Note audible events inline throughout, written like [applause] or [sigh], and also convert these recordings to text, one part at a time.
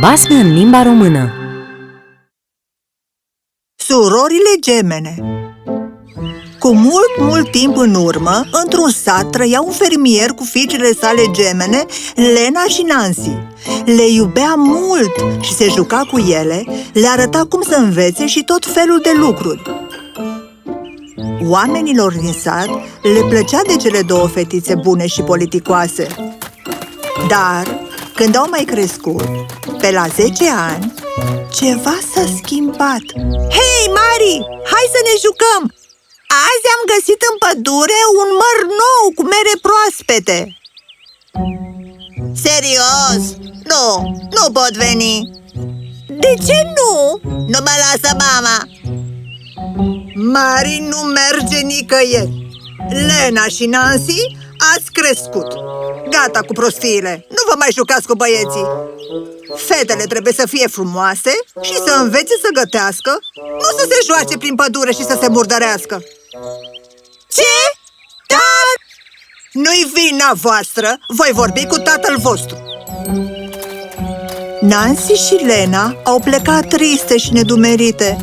Basme în limba română Surorile gemene Cu mult, mult timp în urmă, într-un sat trăia un fermier cu fiicele sale gemene, Lena și Nancy. Le iubea mult și se juca cu ele, le arăta cum să învețe și tot felul de lucruri. Oamenilor din sat le plăcea de cele două fetițe bune și politicoase. Dar, când au mai crescut, pe la 10 ani, ceva s-a schimbat. Hei, Mari, hai să ne jucăm! Azi am găsit în pădure un măr nou cu mere proaspete. Serios? Nu, nu pot veni. De ce nu? Nu mă lasă mama. Mari nu merge nicăieri. Lena și Nancy ați crescut. Gata cu prostiile, nu vă mai jucați cu băieții. Fetele trebuie să fie frumoase și să învețe să gătească, nu să se joace prin pădure și să se murdărească. Ce? Dar... Nu-i vina voastră, voi vorbi cu tatăl vostru. Nancy și Lena au plecat triste și nedumerite.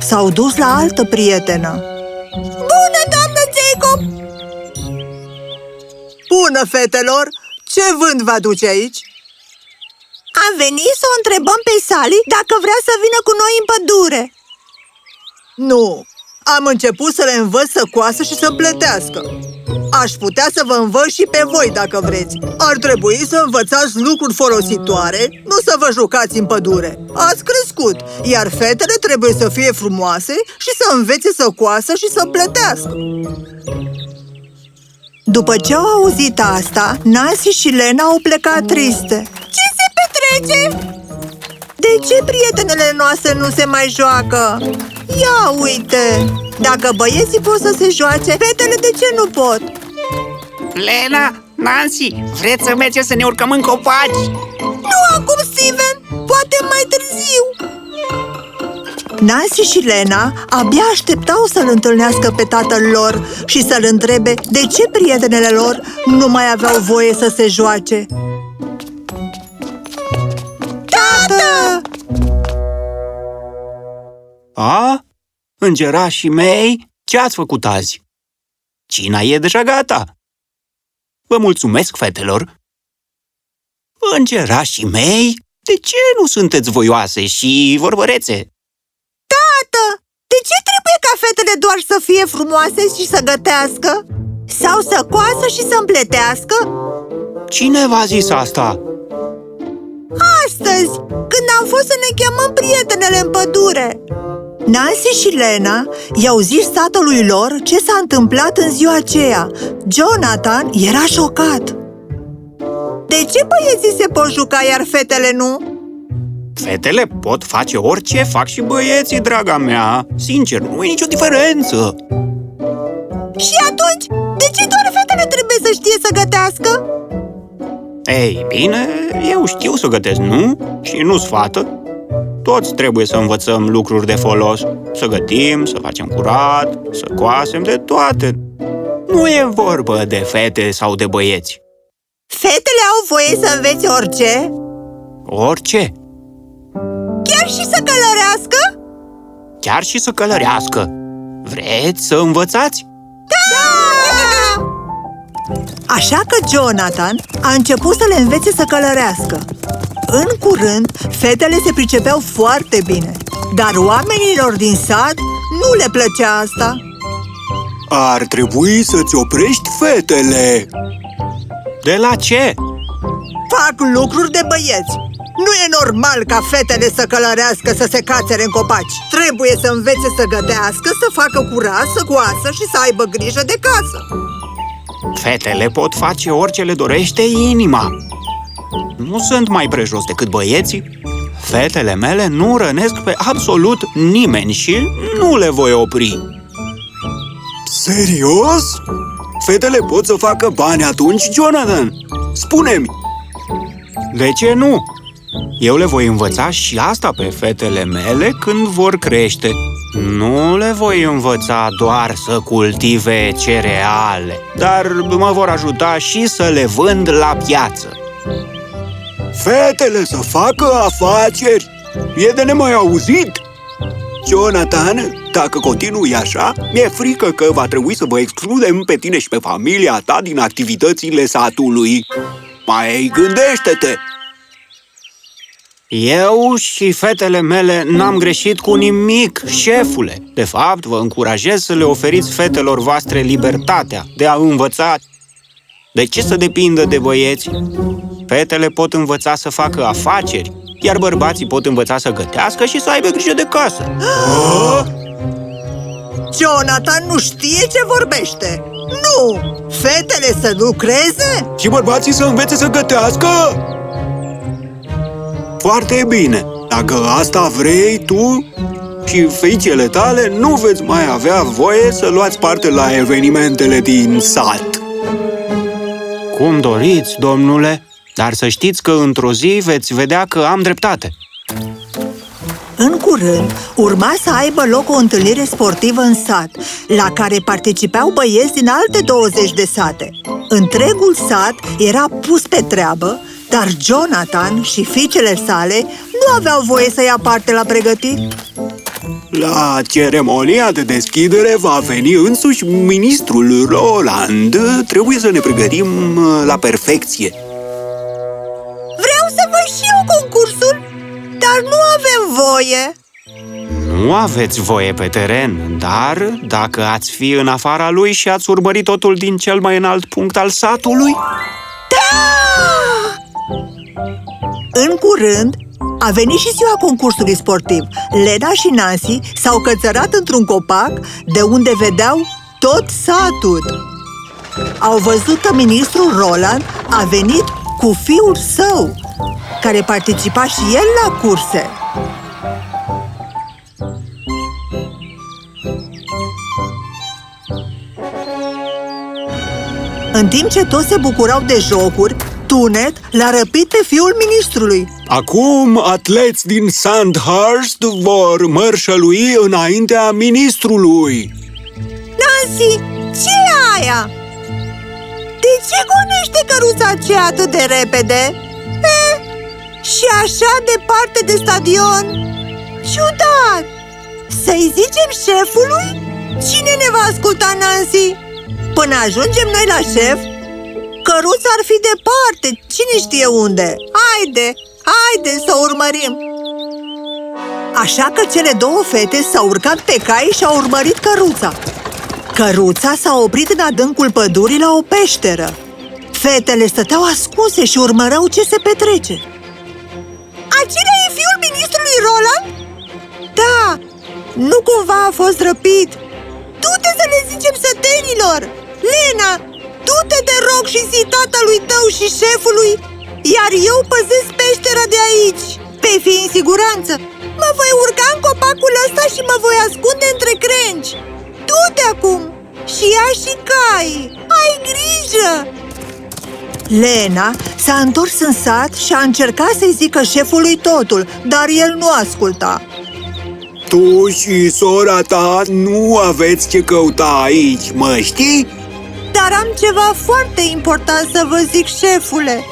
S-au dus la altă prietenă. Bună, doamnă Jacob! Bună, fetelor! Ce vânt vă aduce aici? Am venit să o întrebăm pe Sally dacă vrea să vină cu noi în pădure. Nu, am început să le învăț să coasă și să plătească. Aș putea să vă învăț și pe voi dacă vreți. Ar trebui să învățați lucruri folositoare, nu să vă jucați în pădure. Ați crescut, iar fetele trebuie să fie frumoase și să învețe să coasă și să plătească. După ce au auzit asta, Nancy și Lena au plecat triste. Ce se petrece? De ce prietenele noastre nu se mai joacă? Ia uite! Dacă băieții pot să se joace, fetele de ce nu pot? Lena, Nancy, vreți să mergem să ne urcăm în copaci? Nu acum, Steven! Poate mai târziu! Nancy și Lena abia așteptau să-l întâlnească pe tatăl lor și să-l întrebe de ce prietenele lor nu mai aveau voie să se joace. A? Îngerașii mei, ce ați făcut azi? Cina e deja gata. Vă mulțumesc, fetelor. Îngerașii mei, de ce nu sunteți voioase și vorbărețe? Tată, de ce trebuie ca fetele doar să fie frumoase și să gătească? Sau să coasă și să împletească? Cine v-a zis asta? Astăzi, când am fost să ne chemăm prietenele în pădure Nancy și Lena i-au zis tatălui lor ce s-a întâmplat în ziua aceea Jonathan era șocat De ce băieții se pot juca, iar fetele nu? Fetele pot face orice fac și băieții, draga mea. Sincer, nu e nicio diferență. Și atunci, de ce doar fetele trebuie să știe să gătească? Ei, bine, eu știu să gătesc, nu? Și nu-s fată. Toți trebuie să învățăm lucruri de folos. Să gătim, să facem curat, să coasem de toate. Nu e vorbă de fete sau de băieți. Fetele au voie să învețe orice? Orice, Chiar și să călărească? chiar și să călărească. Vreți să învățați? Da! Așa că Jonathan a început să le învețe să călărească. În curând, fetele se pricepeau foarte bine, dar oamenilor din sat nu le plăcea asta. Ar trebui să-ți oprești fetele! De la ce? Fac lucruri de băieți. Nu e normal ca fetele să călărească, să se cațere în copaci. Trebuie să învețe să gătească, să facă curat, să coasă și să aibă grijă de casă. Fetele pot face orice le dorește inima. Nu sunt mai prejos decât băieții. Fetele mele nu rănesc pe absolut nimeni și nu le voi opri. Serios? Fetele pot să facă bani atunci, Jonathan? Spune-mi! De ce nu? Eu le voi învăța și asta pe fetele mele când vor crește. Nu le voi învăța doar să cultive cereale, dar mă vor ajuta și să le vând la piață. Fetele să facă afaceri! E de nemai auzit! Jonathan, dacă continui așa, mi-e frică că va trebui să vă excludem pe tine și pe familia ta din activitățile satului. Mai gândește-te! Eu și fetele mele n-am greșit cu nimic, șefule. De fapt, vă încurajez să le oferiți fetelor voastre libertatea de a învăța. De ce să depindă de băieți? Fetele pot învăța să facă afaceri, iar bărbații pot învăța să gătească și să aibă grijă de casă. [gasps] Jonathan nu știe ce vorbește! Nu! Fetele să lucreze? Și bărbații să învețe să gătească? Foarte bine! Dacă asta vrei tu și fiicele tale, nu veți mai avea voie să luați parte la evenimentele din sat. Cum doriți, domnule, dar să știți că într-o zi veți vedea că am dreptate. În curând, urma să aibă loc o întâlnire sportivă în sat, la care participau băieți din alte 20 de sate. Întregul sat era pus pe treabă, dar Jonathan și fiicele sale nu aveau voie să ia parte la pregătiri. La ceremonia de deschidere va veni însuși ministrul Roland. Trebuie să ne pregătim uh, la perfecție. Dar nu avem voie. Nu aveți voie pe teren, dar dacă ați fi în afara lui și ați urmărit totul din cel mai înalt punct al satului, În curând, a venit și ziua concursului sportiv. Lena și Nancy s-au cățărat într-un copac de unde vedeau tot satul. Au văzut că ministrul Roland a venit cu fiul său, care participa și el la curse. În timp ce toți se bucurau de jocuri, Tunet l-a răpit pe fiul ministrului. Acum, atleți din Sandhurst vor mărșălui înaintea ministrului. Nancy, ce e aia? De ce gonește căruța aceea atât de repede? E, și așa departe de stadion? Ciudat! Să-i zicem șefului? Cine ne va asculta, Nancy? Până ajungem noi la șef, căruța ar fi departe, cine știe unde Haide, haide să urmărim Așa că cele două fete s-au urcat pe cai și au urmărit căruța Căruța s-a oprit în adâncul pădurii la o peșteră Fetele stăteau ascunse și urmăreau ce se petrece Acela e fiul ministrului Roland? Da, nu cumva a fost răpit Du-te să le zicem sătenilor! Lena, du-te de rog și zi tatălui tău și șefului Iar eu păzesc peștera de aici Pe fi în siguranță Mă voi urca în copacul ăsta și mă voi ascunde între crengi Du-te acum și ia și cai Ai grijă! Lena s-a întors în sat și a încercat să-i zică șefului totul, dar el nu asculta. Tu și sora ta nu aveți ce căuta aici, mă știi? Dar am ceva foarte important să vă zic, șefule.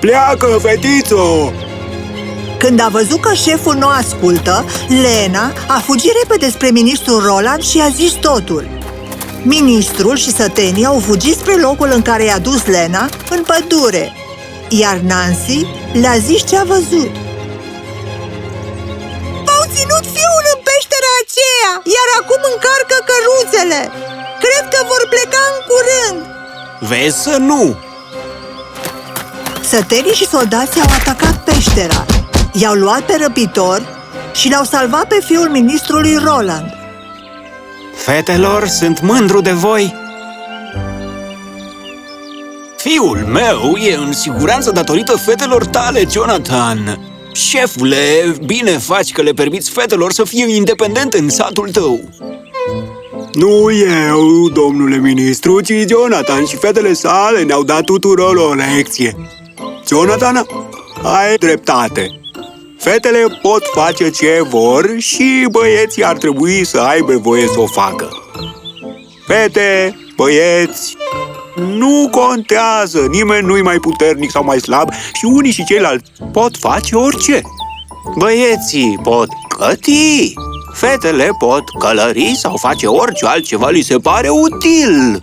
Pleacă, fetițo! Când a văzut că șeful nu ascultă, Lena a fugit repede spre ministrul Roland și a zis totul. Ministrul și sătenii au fugit spre locul în care i-a dus Lena, în pădure, iar Nancy le-a zis ce a văzut. V-au ținut fiul în peștera aceea, iar acum încarcă căruțele. Cred că vor pleca în curând. vezi să nu! Sătenii și soldații au atacat peștera, i-au luat pe răpitori și l-au salvat pe fiul ministrului Roland. Fetelor, sunt mândru de voi! Fiul meu e în siguranță datorită fetelor tale, Jonathan. Șefule, bine faci că le permiți fetelor să fie independente în satul tău. Nu eu, domnule ministru, ci Jonathan și fetele sale ne-au dat tuturor o lecție. Jonathan, ai dreptate. Fetele pot face ce vor și băieții ar trebui să aibă voie să o facă. Fete, băieți, Nu contează, nimeni nu-i mai puternic sau mai slab și unii și ceilalți pot face orice. Băieții pot căti, fetele pot călări sau face orice altceva li se pare util.